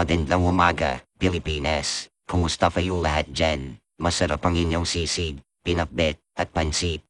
Magandang umaga, Pilipinas. Kumusta kayo lahat dyan? Masarap ang inyong sisig, pinakbet, at pansit.